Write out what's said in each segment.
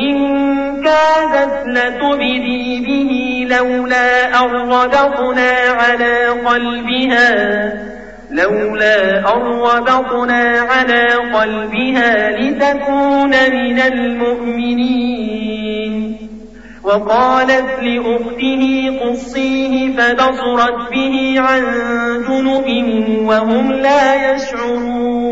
إن كادت لتبدي به لولا أربطنا على قلبها لولا أربطنا على قلبها لتكون من المؤمنين. وقالت لأخته قصيه فبصرت به عن جنب وهم لا يشعرون.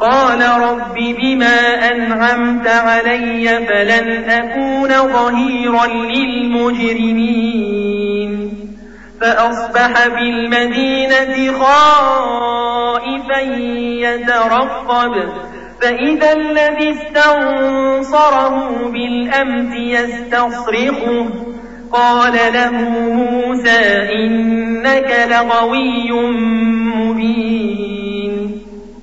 قال رب بما أنعمت علي فلن أكون ظهيرا للمجرمين. فأصبح بالمدينة خائفا يترقب فإذا الذي استنصره بالأمس يستصرخه. قال له موسى إنك لغوي مبين.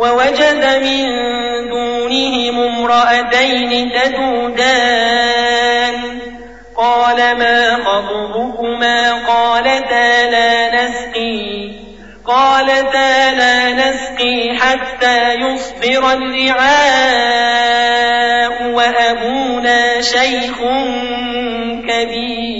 ووجد من دونهم امرأتين تدودان. قال ما خطبكما؟ قالتا لا نسقي. قالتا لا نسقي حتى يصبر الرعاء وأبونا شيخ كبير.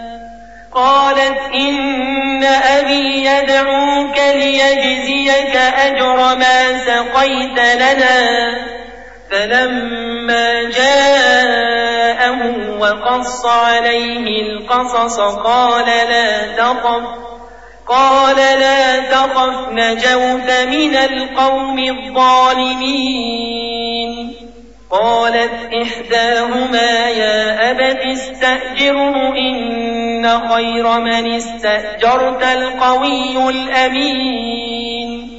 قالت إن أبي يدعوك ليجزيك أجر ما سقيت لنا. فلما جاءه وقص عليه القصص قال لا تخف قال لا تخف نجوت من القوم الظالمين. قالت إحداهما يا أبت استأجره إن خير من استأجرت القوي الأمين.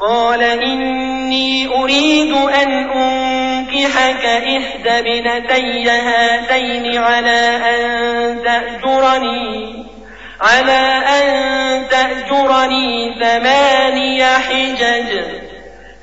قال إني أريد أن أنكحك إحدى بنتي هاتين على أن تأجرني على أن تأجرني ثماني حجج.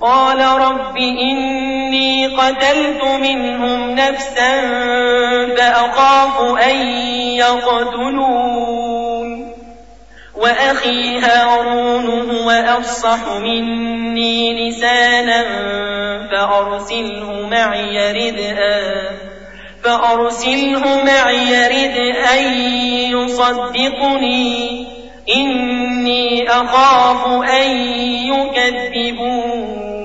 قال رب إني قتلت منهم نفسا فأخاف أن يقتلون. وأخي هارون هو أفصح مني لسانا فأرسله معي ردءا فأرسله معي ردءا يصدقني. إني أخاف أن يكذبون.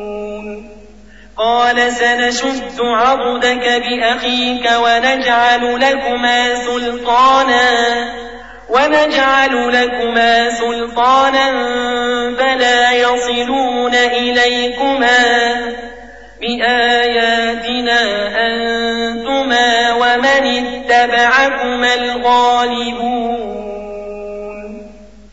قال سنشد عضدك بأخيك ونجعل لكما سلطانا ونجعل لكما سلطانا فلا يصلون إليكما. بآياتنا أنتما ومن اتبعكما الغالبون.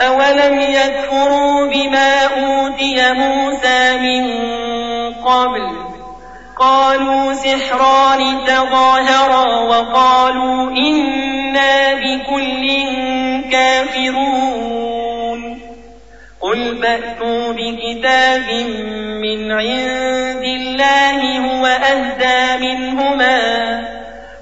أولم يكفروا بما أوتي موسى من قبل قالوا سحران تظاهرا وقالوا إنا بكل كافرون قل فأتوا بكتاب من عند الله هو أهدى منهما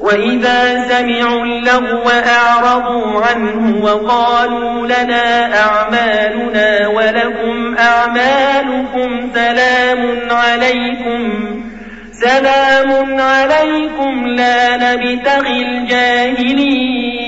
وإذا سمعوا اللغو أعرضوا عنه وقالوا لنا أعمالنا ولكم أعمالكم سلام عليكم. سلام عليكم لا نبتغي الجاهلين.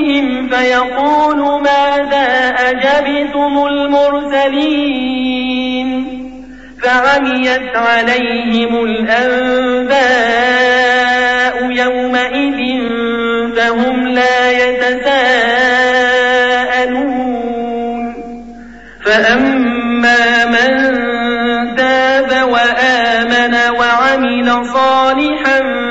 فيقول ماذا أجبتم المرسلين؟ فعميت عليهم الأنباء يومئذ فهم لا يتساءلون. فأما من تاب وآمن وعمل صالحا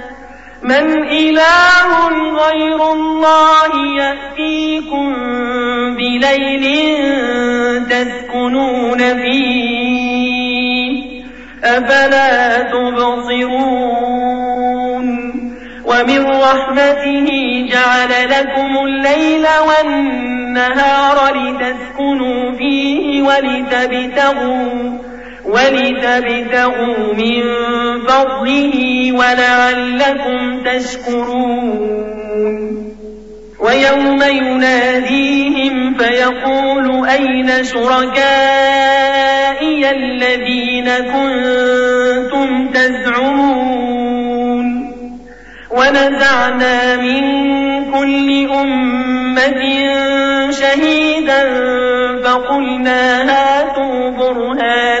من إله غير الله يأتيكم بليل تسكنون فيه. أفلا تبصرون؟ ومن رحمته جعل لكم الليل والنهار لتسكنوا فيه ولتبتغوا ولتبتغوا من فضله ولعلكم تشكرون. ويوم يناديهم فيقول أين شركائي الذين كنتم تزعمون؟ ونزعنا من كل أمة شهيدا فقلنا هاتوا برهانكم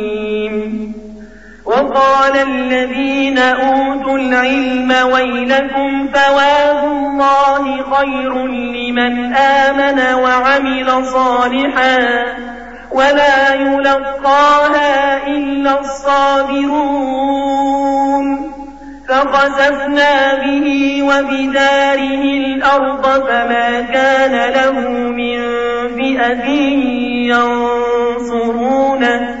وقال الذين أوتوا العلم ويلكم ثواب الله خير لمن آمن وعمل صالحا ولا يلقاها إلا الصابرون فخسفنا به وبداره الأرض فما كان له من فئة ينصرونه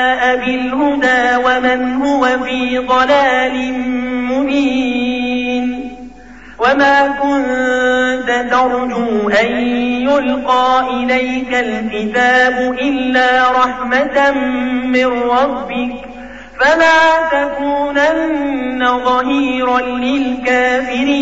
ومن هو في ضلال مبين وما كنت ترجو أن يلقى إليك الكتاب إلا رحمة من ربك فلا تكونن ظهيرا للكافرين